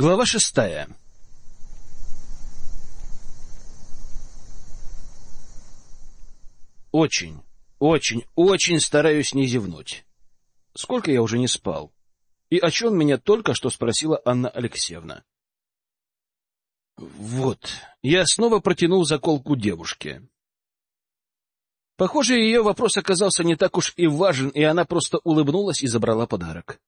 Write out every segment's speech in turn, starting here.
Глава шестая Очень, очень, очень стараюсь не зевнуть. Сколько я уже не спал? И о чем меня только что спросила Анна Алексеевна? Вот, я снова протянул заколку девушке. Похоже, ее вопрос оказался не так уж и важен, и она просто улыбнулась и забрала подарок.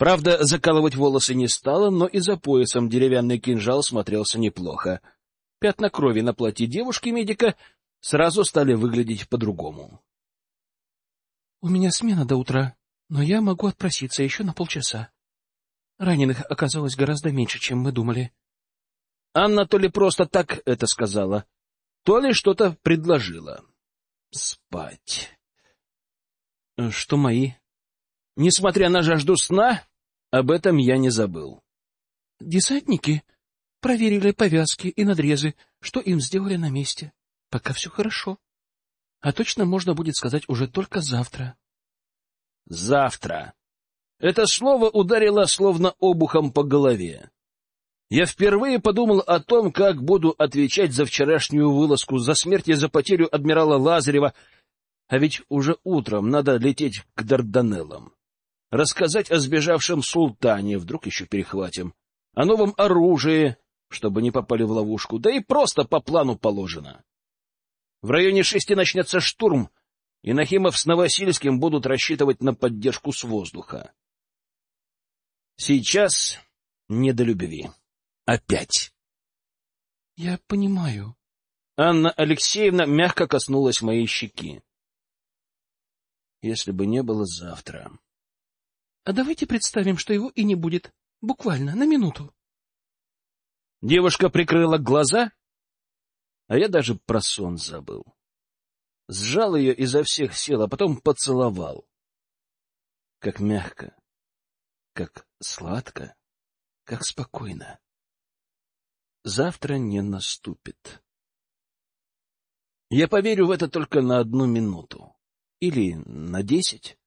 Правда, закалывать волосы не стала, но и за поясом деревянный кинжал смотрелся неплохо. Пятна крови на платье девушки-медика сразу стали выглядеть по-другому. — У меня смена до утра, но я могу отпроситься еще на полчаса. Раненых оказалось гораздо меньше, чем мы думали. Анна то ли просто так это сказала, то ли что-то предложила. Спать. Что мои? Несмотря на жажду сна, об этом я не забыл. Десантники проверили повязки и надрезы, что им сделали на месте. Пока все хорошо. А точно можно будет сказать уже только завтра. Завтра. Это слово ударило словно обухом по голове. Я впервые подумал о том, как буду отвечать за вчерашнюю вылазку, за смерть и за потерю адмирала Лазарева, а ведь уже утром надо лететь к Дарданеллам. Рассказать о сбежавшем султане, вдруг еще перехватим, о новом оружии, чтобы не попали в ловушку, да и просто по плану положено. В районе шести начнется штурм, и Нахимов с Новосильским будут рассчитывать на поддержку с воздуха. Сейчас не до любви. Опять. — Я понимаю. Анна Алексеевна мягко коснулась моей щеки. Если бы не было завтра. — А давайте представим, что его и не будет. Буквально, на минуту. Девушка прикрыла глаза а я даже про сон забыл. Сжал ее изо всех сил, а потом поцеловал. Как мягко, как сладко, как спокойно. Завтра не наступит. Я поверю в это только на одну минуту. Или на десять.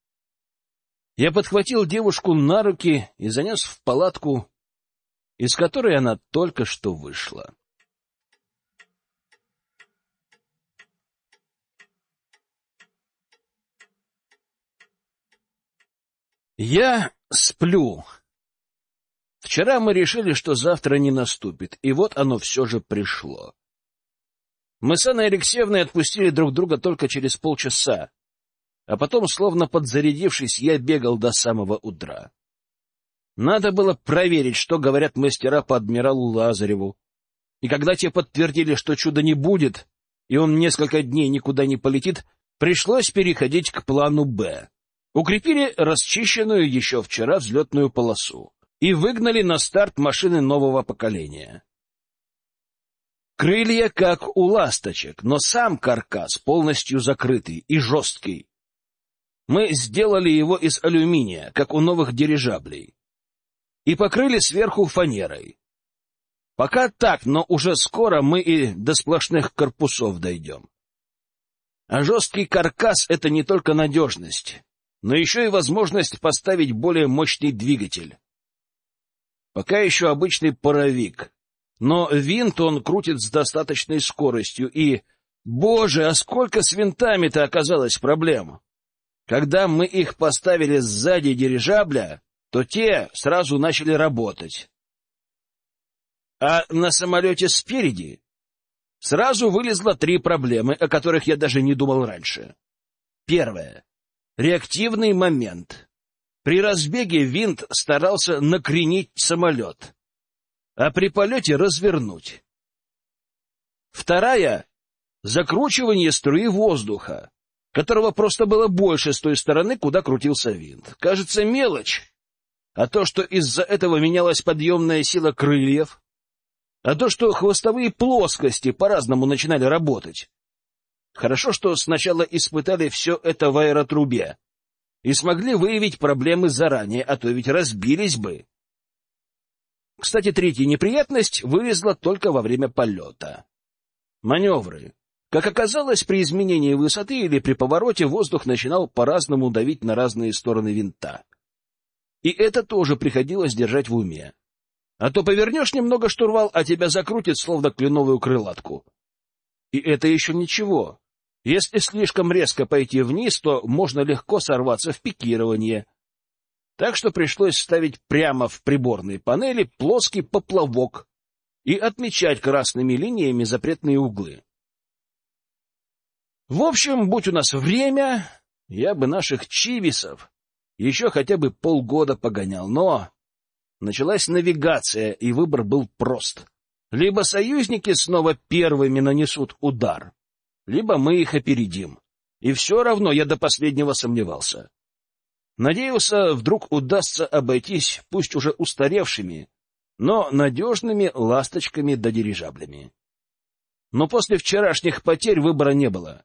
Я подхватил девушку на руки и занес в палатку, из которой она только что вышла. Я сплю. Вчера мы решили, что завтра не наступит, и вот оно все же пришло. Мы с Анной Алексеевной отпустили друг друга только через полчаса, а потом, словно подзарядившись, я бегал до самого утра. Надо было проверить, что говорят мастера по адмиралу Лазареву. И когда те подтвердили, что чуда не будет, и он несколько дней никуда не полетит, пришлось переходить к плану «Б». Укрепили расчищенную еще вчера взлетную полосу и выгнали на старт машины нового поколения. Крылья как у ласточек, но сам каркас полностью закрытый и жесткий. Мы сделали его из алюминия, как у новых дирижаблей, и покрыли сверху фанерой. Пока так, но уже скоро мы и до сплошных корпусов дойдем. А жесткий каркас — это не только надежность, но еще и возможность поставить более мощный двигатель. Пока еще обычный паровик, но винт он крутит с достаточной скоростью, и, боже, а сколько с винтами-то оказалось проблем! Когда мы их поставили сзади дирижабля, то те сразу начали работать. А на самолете спереди сразу вылезло три проблемы, о которых я даже не думал раньше. Первое реактивный момент. При разбеге винт старался накренить самолет, а при полете развернуть. Вторая — закручивание струи воздуха, которого просто было больше с той стороны, куда крутился винт. Кажется, мелочь. А то, что из-за этого менялась подъемная сила крыльев, а то, что хвостовые плоскости по-разному начинали работать, Хорошо, что сначала испытали все это в аэротрубе и смогли выявить проблемы заранее, а то ведь разбились бы. Кстати, третья неприятность вылезла только во время полета. Маневры. Как оказалось, при изменении высоты или при повороте воздух начинал по-разному давить на разные стороны винта. И это тоже приходилось держать в уме. А то повернешь немного штурвал, а тебя закрутит, словно кленовую крылатку. И это еще ничего. Если слишком резко пойти вниз, то можно легко сорваться в пикирование. Так что пришлось ставить прямо в приборной панели плоский поплавок и отмечать красными линиями запретные углы. В общем, будь у нас время, я бы наших чивисов еще хотя бы полгода погонял, но началась навигация, и выбор был прост. Либо союзники снова первыми нанесут удар, либо мы их опередим. И все равно я до последнего сомневался. Надеялся, вдруг удастся обойтись, пусть уже устаревшими, но надежными ласточками да дирижаблями. Но после вчерашних потерь выбора не было.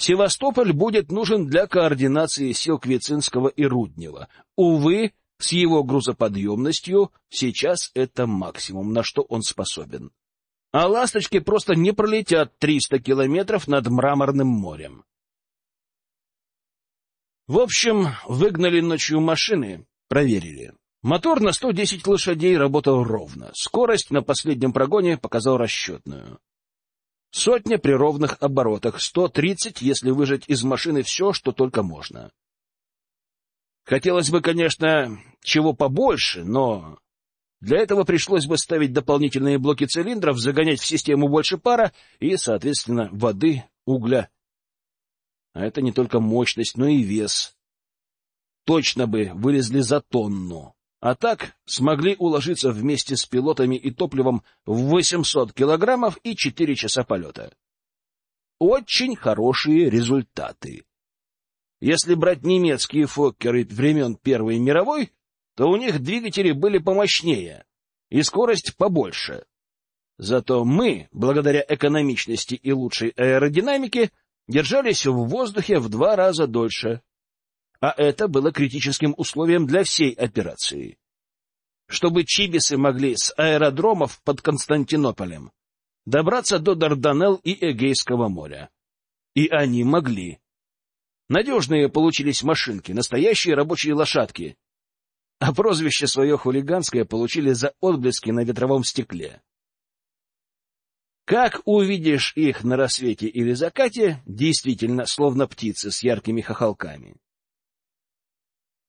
Севастополь будет нужен для координации сил Квицинского и Руднева. Увы, с его грузоподъемностью сейчас это максимум, на что он способен. А ласточки просто не пролетят 300 километров над Мраморным морем. В общем, выгнали ночью машины, проверили. Мотор на 110 лошадей работал ровно. Скорость на последнем прогоне показал расчетную. Сотня при ровных оборотах, 130, если выжать из машины все, что только можно. Хотелось бы, конечно, чего побольше, но для этого пришлось бы ставить дополнительные блоки цилиндров, загонять в систему больше пара и, соответственно, воды, угля. А это не только мощность, но и вес. Точно бы вылезли за тонну. А так смогли уложиться вместе с пилотами и топливом в 800 килограммов и 4 часа полета. Очень хорошие результаты. Если брать немецкие фоккеры времен Первой мировой, то у них двигатели были помощнее и скорость побольше. Зато мы, благодаря экономичности и лучшей аэродинамике, держались в воздухе в два раза дольше а это было критическим условием для всей операции. Чтобы чибисы могли с аэродромов под Константинополем добраться до Дарданелл и Эгейского моря. И они могли. Надежные получились машинки, настоящие рабочие лошадки. А прозвище свое хулиганское получили за отблески на ветровом стекле. Как увидишь их на рассвете или закате, действительно, словно птицы с яркими хохолками. —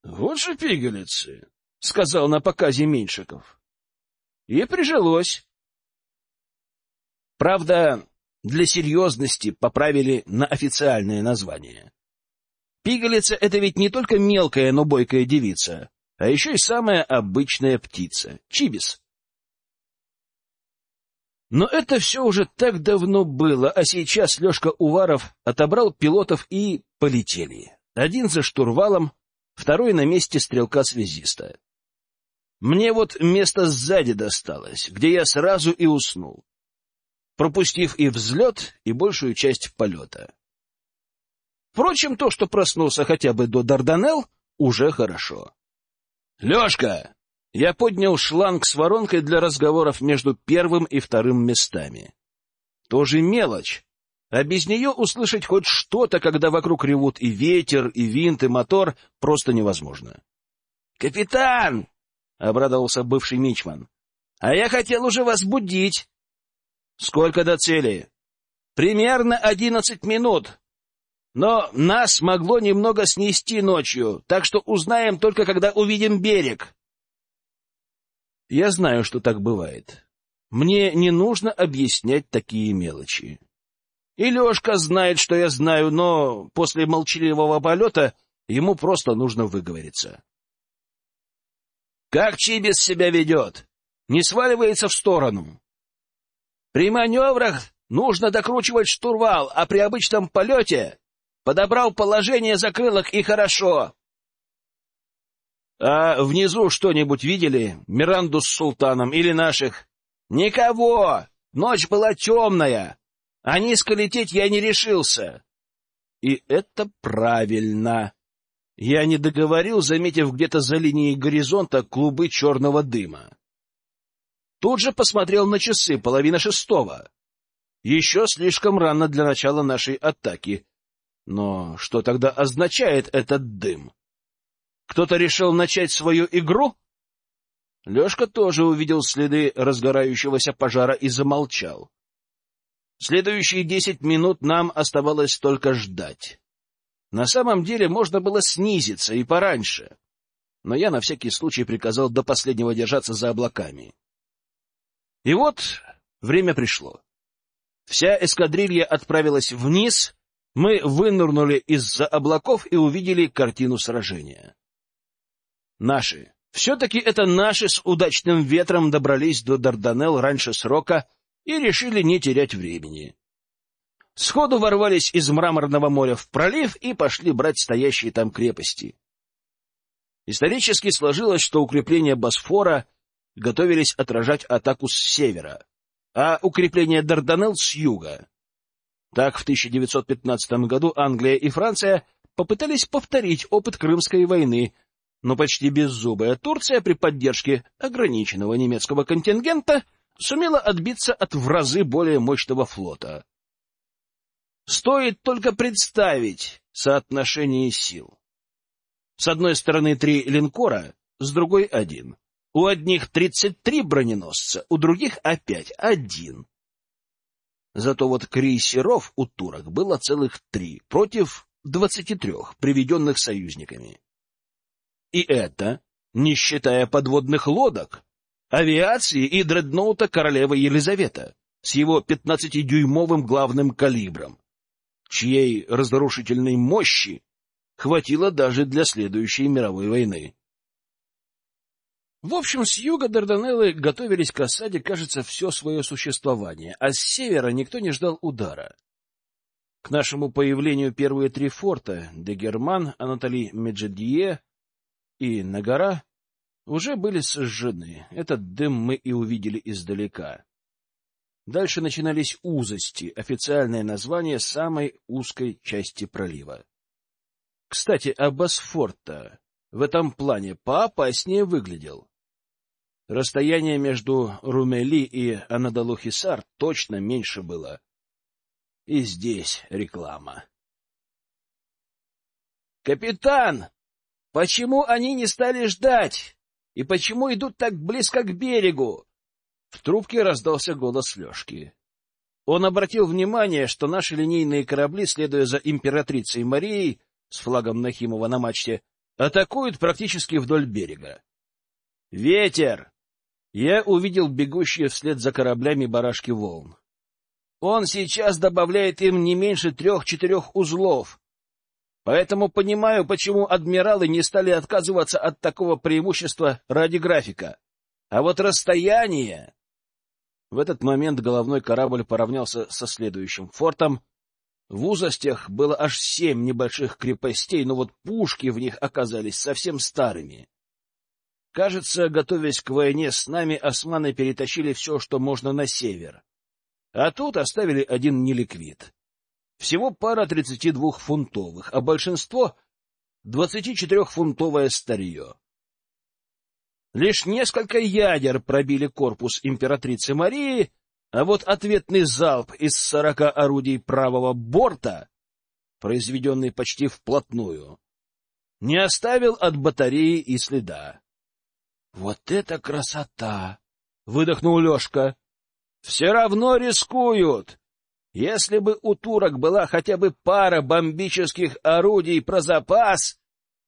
Вот же пигалицы, — сказал на показе Меньшиков. И прижилось. Правда, для серьезности поправили на официальное название. Пигалица — это ведь не только мелкая, но бойкая девица, а еще и самая обычная птица — чибис. Но это все уже так давно было, а сейчас Лешка Уваров отобрал пилотов и полетели. Один за штурвалом, второй на месте стрелка-связиста. Мне вот место сзади досталось, где я сразу и уснул, пропустив и взлет, и большую часть полета. Впрочем, то, что проснулся хотя бы до Дарданелл, уже хорошо. — Лешка! Я поднял шланг с воронкой для разговоров между первым и вторым местами. Тоже мелочь, а без нее услышать хоть что-то, когда вокруг ревут и ветер, и винт, и мотор, просто невозможно. «Капитан!» — обрадовался бывший мичман. «А я хотел уже вас будить». «Сколько до цели?» «Примерно одиннадцать минут. Но нас могло немного снести ночью, так что узнаем только, когда увидим берег». Я знаю, что так бывает. Мне не нужно объяснять такие мелочи. И Лешка знает, что я знаю, но после молчаливого полета ему просто нужно выговориться. Как Чибис себя ведет? Не сваливается в сторону. При маневрах нужно докручивать штурвал, а при обычном полете подобрал положение закрылок и хорошо. А внизу что-нибудь видели? Миранду с султаном или наших? Никого! Ночь была темная. А низко лететь я не решился. И это правильно. Я не договорил, заметив где-то за линией горизонта клубы черного дыма. Тут же посмотрел на часы, половина шестого. Еще слишком рано для начала нашей атаки. Но что тогда означает этот дым? Кто-то решил начать свою игру? Лешка тоже увидел следы разгорающегося пожара и замолчал. Следующие десять минут нам оставалось только ждать. На самом деле можно было снизиться и пораньше, но я на всякий случай приказал до последнего держаться за облаками. И вот время пришло. Вся эскадрилья отправилась вниз, мы вынырнули из-за облаков и увидели картину сражения. Наши все-таки это наши с удачным ветром добрались до Дарданелл раньше срока и решили не терять времени. Сходу ворвались из Мраморного моря в пролив и пошли брать стоящие там крепости. Исторически сложилось, что укрепления Босфора готовились отражать атаку с севера, а укрепления Дарданелл с юга. Так в 1915 году Англия и Франция попытались повторить опыт Крымской войны, но почти беззубая Турция при поддержке ограниченного немецкого контингента сумела отбиться от в разы более мощного флота. Стоит только представить соотношение сил. С одной стороны три линкора, с другой — один. У одних тридцать три броненосца, у других опять один. Зато вот крейсеров у турок было целых три против двадцати трех, приведенных союзниками. И это не считая подводных лодок, авиации и дредноута королевы Елизавета с его пятнадцатидюймовым главным калибром, чьей разрушительной мощи хватило даже для следующей мировой войны. В общем, с юга Дарданеллы готовились к осаде, кажется, все свое существование, а с севера никто не ждал удара. К нашему появлению первые три форта — Дегерман, Анатолий Меджедье и Нагора — уже были сожжены. Этот дым мы и увидели издалека. Дальше начинались узости, официальное название самой узкой части пролива. Кстати, а Босфорта в этом плане поопаснее выглядел. Расстояние между Румели и Анадолу-Хисар точно меньше было. И здесь реклама. «Капитан, почему они не стали ждать? И почему идут так близко к берегу?» В трубке раздался голос Лешки. Он обратил внимание, что наши линейные корабли, следуя за императрицей Марией с флагом Нахимова на мачте, атакуют практически вдоль берега. «Ветер! я увидел бегущие вслед за кораблями барашки волн. Он сейчас добавляет им не меньше трех-четырех узлов. Поэтому понимаю, почему адмиралы не стали отказываться от такого преимущества ради графика. А вот расстояние... В этот момент головной корабль поравнялся со следующим фортом. В узостях было аж семь небольших крепостей, но вот пушки в них оказались совсем старыми. Кажется, готовясь к войне с нами, османы перетащили все, что можно на север. А тут оставили один неликвид. Всего пара тридцати двух фунтовых, а большинство — двадцати четырехфунтовое старье. Лишь несколько ядер пробили корпус императрицы Марии, а вот ответный залп из сорока орудий правого борта, произведенный почти вплотную, не оставил от батареи и следа. Вот это красота! — выдохнул Лешка. — Все равно рискуют. Если бы у турок была хотя бы пара бомбических орудий про запас,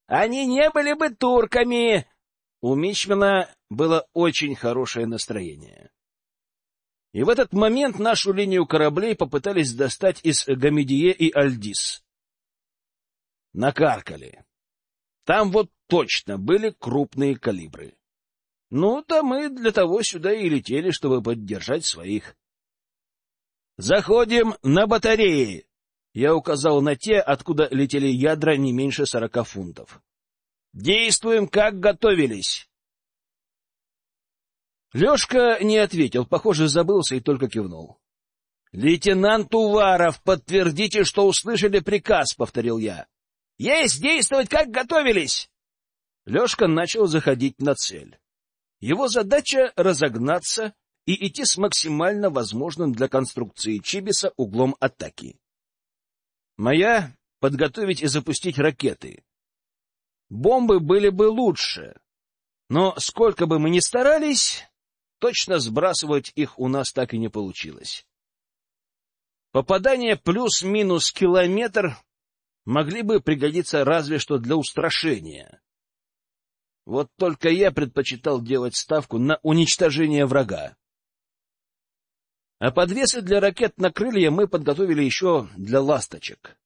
они не были бы турками. У Мичмана было очень хорошее настроение. И в этот момент нашу линию кораблей попытались достать из Гамедие и Альдис. Накаркали. Там вот точно были крупные калибры. Ну, да мы для того сюда и летели, чтобы поддержать своих. «Заходим на батареи!» Я указал на те, откуда летели ядра не меньше сорока фунтов. «Действуем, как готовились!» Лешка не ответил, похоже, забылся и только кивнул. «Лейтенант Уваров, подтвердите, что услышали приказ», — повторил я. «Есть действовать, как готовились!» Лешка начал заходить на цель. Его задача — разогнаться и идти с максимально возможным для конструкции Чибиса углом атаки. Моя — подготовить и запустить ракеты. Бомбы были бы лучше, Но сколько бы мы ни старались, точно сбрасывать их у нас так и не получилось. Попадание плюс-минус километр могли бы пригодиться разве что для устрашения. Вот только я предпочитал делать ставку на уничтожение врага. А подвесы для ракет на крылья мы подготовили еще для ласточек.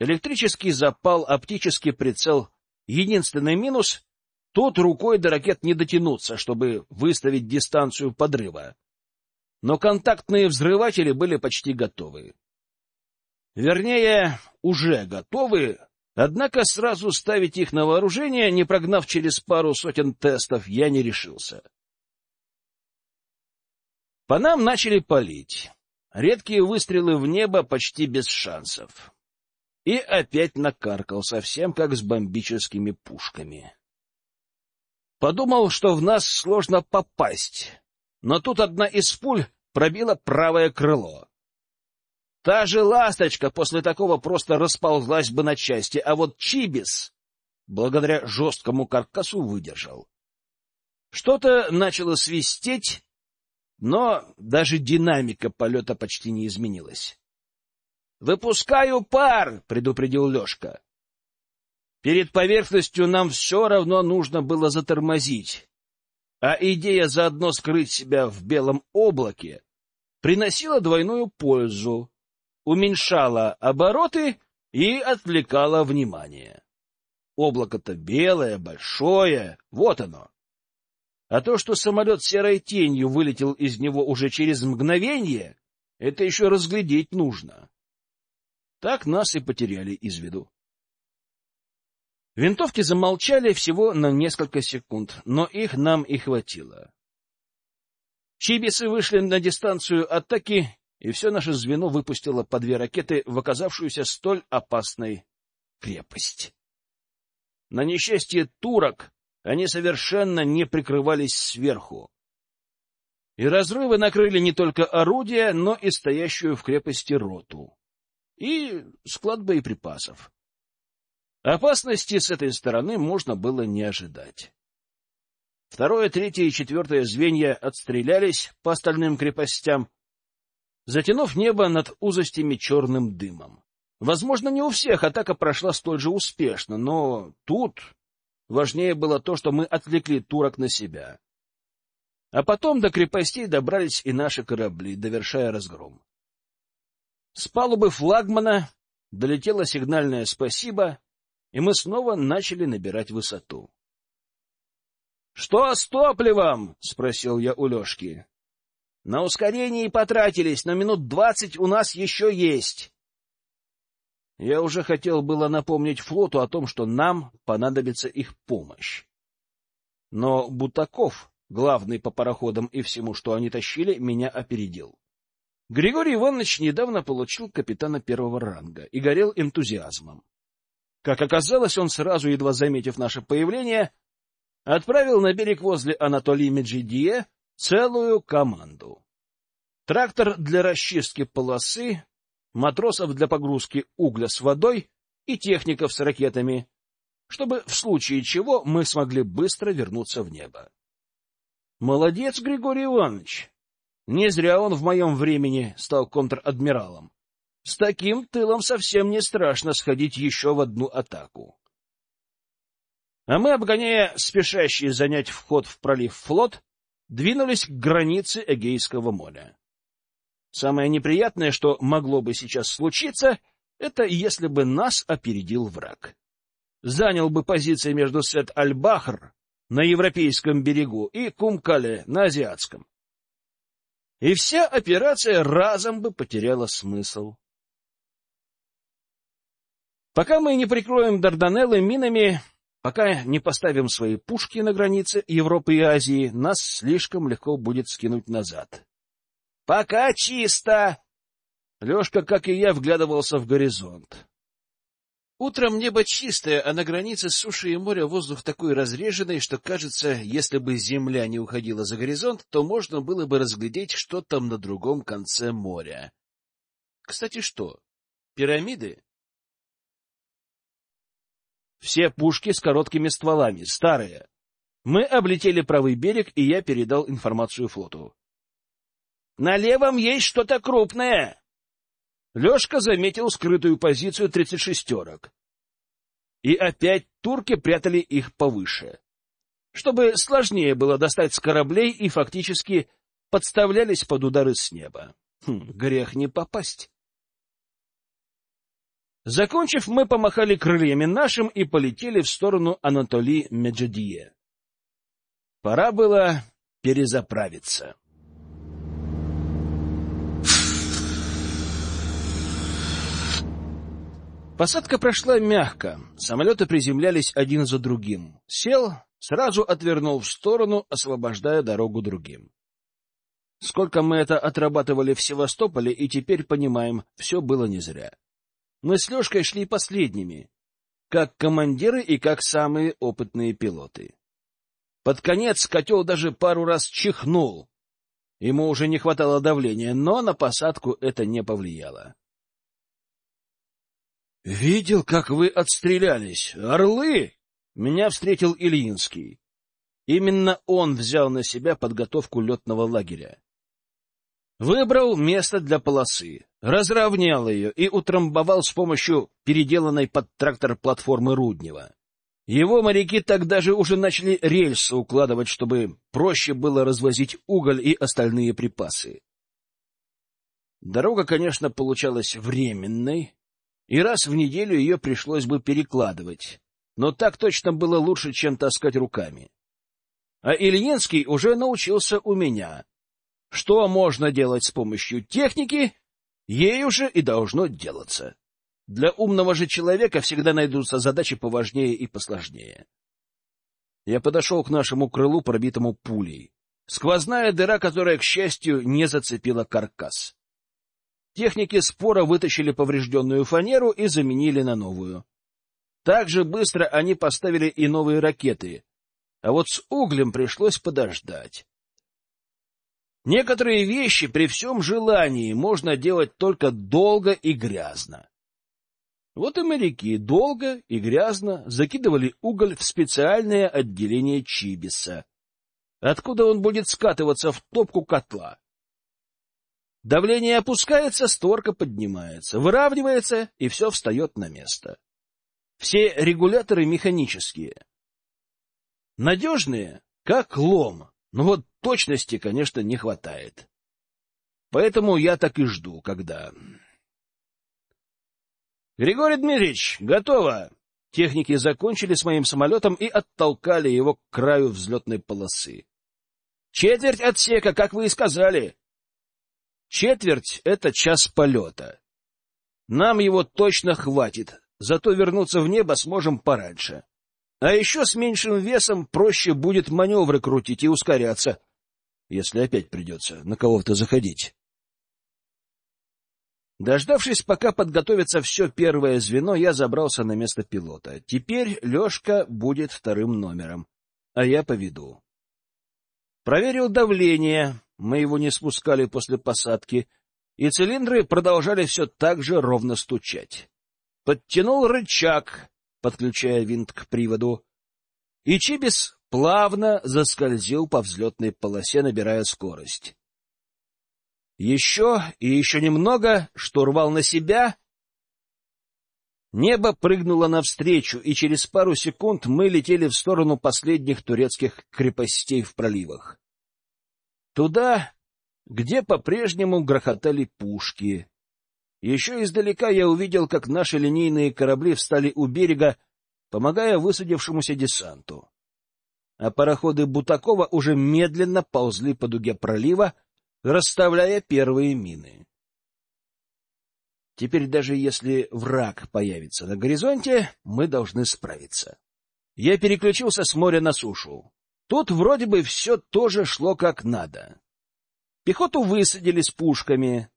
Электрический запал, оптический прицел. Единственный минус — тут рукой до ракет не дотянуться, чтобы выставить дистанцию подрыва. Но контактные взрыватели были почти готовы. Вернее, уже готовы, однако сразу ставить их на вооружение, не прогнав через пару сотен тестов, я не решился. По нам начали палить. Редкие выстрелы в небо почти без шансов. И опять накаркал, совсем как с бомбическими пушками. Подумал, что в нас сложно попасть, но тут одна из пуль пробила правое крыло. Та же ласточка после такого просто расползлась бы на части, а вот Чибис, благодаря жесткому каркасу, выдержал. Что-то начало свистеть, но даже динамика полета почти не изменилась. — Выпускаю пар! — предупредил Лешка. Перед поверхностью нам все равно нужно было затормозить, а идея заодно скрыть себя в белом облаке приносила двойную пользу, уменьшала обороты и отвлекала внимание. Облако-то белое, большое, вот оно. А то, что самолет серой тенью вылетел из него уже через мгновение, это еще разглядеть нужно. Так нас и потеряли из виду. Винтовки замолчали всего на несколько секунд, но их нам и хватило. Чибисы вышли на дистанцию атаки, и все наше звено выпустило по две ракеты в оказавшуюся столь опасной крепость. На несчастье турок они совершенно не прикрывались сверху. И разрывы накрыли не только орудия, но и стоящую в крепости роту. И склад боеприпасов. Опасности с этой стороны можно было не ожидать. Второе, третье и четвертое звенья отстрелялись по остальным крепостям, затянув небо над узостями черным дымом. Возможно, не у всех атака прошла столь же успешно, но тут Важнее было то, что мы отвлекли турок на себя. А потом до крепостей добрались и наши корабли, довершая разгром. С палубы флагмана долетело сигнальное «спасибо», и мы снова начали набирать высоту. — Что с топливом? — спросил я у Лешки. — На ускорении потратились, но минут двадцать у нас еще есть. Я уже хотел было напомнить флоту о том, что нам понадобится их помощь. Но Бутаков, главный по пароходам и всему, что они тащили, меня опередил. Григорий Иванович недавно получил капитана первого ранга и горел энтузиазмом. Как оказалось, он сразу, едва заметив наше появление, отправил на берег возле Анатолии Меджидие целую команду. Трактор для расчистки полосы, матросов для погрузки угля с водой и техников с ракетами, чтобы в случае чего мы смогли быстро вернуться в небо. Молодец, Григорий Иванович! Не зря он в моем времени стал контр-адмиралом. С таким тылом совсем не страшно сходить еще в одну атаку. А мы, обгоняя спешащий занять вход в пролив флот, двинулись к границе Эгейского моря. Самое неприятное, что могло бы сейчас случиться, это если бы нас опередил враг. Занял бы позиции между Сет-Аль-Бахр на европейском берегу и Кумкале на азиатском. И вся операция разом бы потеряла смысл. Пока мы не прикроем Дарданеллы минами, пока не поставим свои пушки на границе Европы и Азии, нас слишком легко будет скинуть назад. — Пока чисто! Лешка, как и я, вглядывался в горизонт. Утром небо чистое, а на границе суши и моря воздух такой разреженный, что, кажется, если бы земля не уходила за горизонт, то можно было бы разглядеть, что там на другом конце моря. Кстати, что? Пирамиды? Все пушки с короткими стволами, старые. Мы облетели правый берег, и я передал информацию флоту. — На левом есть что-то крупное! Лешка заметил скрытую позицию тридцать шестерок. И опять турки прятали их повыше, чтобы сложнее было достать с кораблей и фактически подставлялись под удары с неба. Хм, грех не попасть. Закончив, мы помахали крыльями нашим и полетели в сторону Анатолии Меджадие. Пора было перезаправиться. Посадка прошла мягко. Самолеты приземлялись один за другим. Сел, сразу отвернул в сторону, освобождая дорогу другим. Сколько мы это отрабатывали в Севастополе, и теперь понимаем, все было не зря. Мы с Лешкой шли последними, как командиры и как самые опытные пилоты. Под конец котел даже пару раз чихнул. Ему уже не хватало давления, но на посадку это не повлияло. — Видел, как вы отстрелялись. Орлы! Меня встретил Ильинский. Именно он взял на себя подготовку летного лагеря. Выбрал место для полосы, разровнял ее и утрамбовал с помощью переделанной под трактор платформы Руднева. Его моряки тогда же уже начали рельсы укладывать, чтобы проще было развозить уголь и остальные припасы. Дорога, конечно, получалась временной, и раз в неделю ее пришлось бы перекладывать, но так точно было лучше, чем таскать руками. А Ильинский уже научился у меня. Что можно делать с помощью техники, ей уже и должно делаться. Для умного же человека всегда найдутся задачи поважнее и посложнее. Я подошел к нашему крылу, пробитому пулей. Сквозная дыра, которая, к счастью, не зацепила каркас. Техники спора вытащили поврежденную фанеру и заменили на новую. Так же быстро они поставили и новые ракеты, а вот с углем пришлось подождать. Некоторые вещи при всем желании можно делать только долго и грязно. Вот и моряки долго и грязно закидывали уголь в специальное отделение Чибиса, откуда он будет скатываться в топку котла. Давление опускается, створка поднимается, выравнивается, и все встает на место. Все регуляторы механические. Надежные, как лом, но вот точности, конечно, не хватает. Поэтому я так и жду, когда... — Григорий Дмитриевич, готово! Техники закончили с моим самолетом и оттолкали его к краю взлетной полосы. — Четверть отсека, как вы и сказали! Четверть — это час полета. Нам его точно хватит, зато вернуться в небо сможем пораньше. А еще с меньшим весом проще будет маневры крутить и ускоряться, если опять придется на кого-то заходить. Дождавшись, пока подготовится все первое звено, я забрался на место пилота. Теперь Лешка будет вторым номером, а я поведу. Проверил давление, мы его не спускали после посадки, и цилиндры продолжали все так же ровно стучать. Подтянул рычаг, подключая винт к приводу, и Чибис плавно заскользил по взлетной полосе, набирая скорость. Еще и еще немного, штурвал на себя. Небо прыгнуло навстречу, и через пару секунд мы летели в сторону последних турецких крепостей в проливах. Туда, где по-прежнему грохотали пушки. Еще издалека я увидел, как наши линейные корабли встали у берега, помогая высадившемуся десанту. А пароходы Бутакова уже медленно ползли по дуге пролива, расставляя первые мины. Теперь даже если враг появится на горизонте, мы должны справиться. Я переключился с моря на сушу. Тут вроде бы все тоже шло как надо. Пехоту высадили с пушками.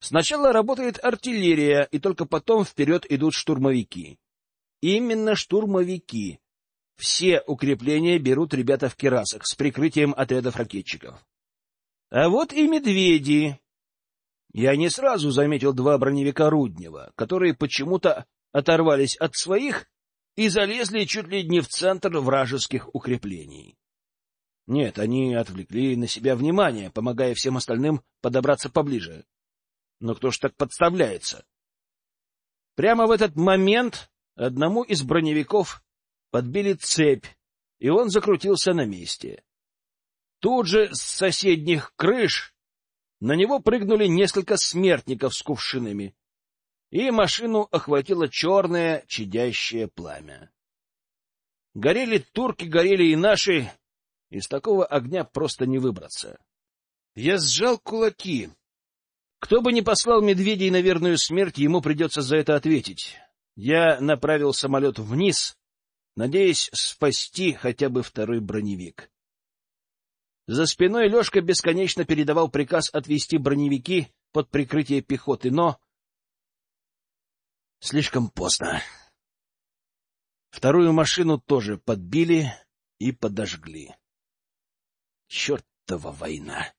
Сначала работает артиллерия, и только потом вперед идут штурмовики. Именно штурмовики. Все укрепления берут ребята в керасах с прикрытием отрядов ракетчиков. А вот и медведи. Я не сразу заметил два броневика Руднева, которые почему-то оторвались от своих и залезли чуть ли не в центр вражеских укреплений. Нет, они отвлекли на себя внимание, помогая всем остальным подобраться поближе. Но кто ж так подставляется? Прямо в этот момент одному из броневиков подбили цепь, и он закрутился на месте. Тут же с соседних крыш на него прыгнули несколько смертников с кувшинами, и машину охватило черное чадящее пламя. Горели турки, горели и наши, из такого огня просто не выбраться. Я сжал кулаки. Кто бы ни послал медведей на верную смерть, ему придется за это ответить. Я направил самолет вниз, надеясь спасти хотя бы второй броневик. За спиной Лешка бесконечно передавал приказ отвести броневики под прикрытие пехоты, но... Слишком поздно. Вторую машину тоже подбили и подожгли. Чертова война!